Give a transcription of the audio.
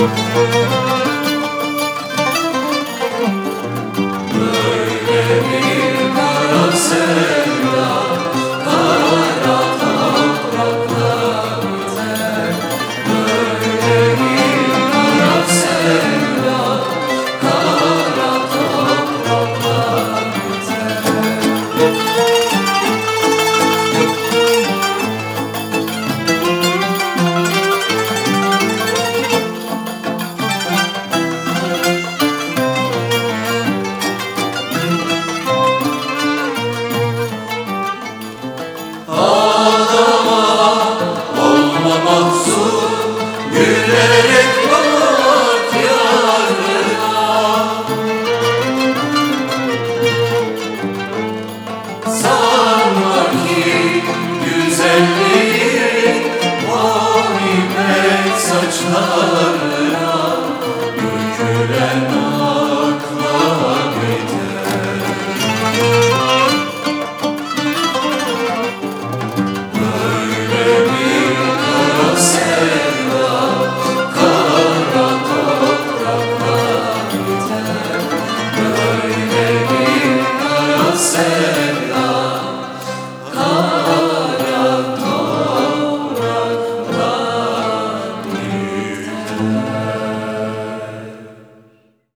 Música saçlarına dökülen akla beter Böyle kara sevda kara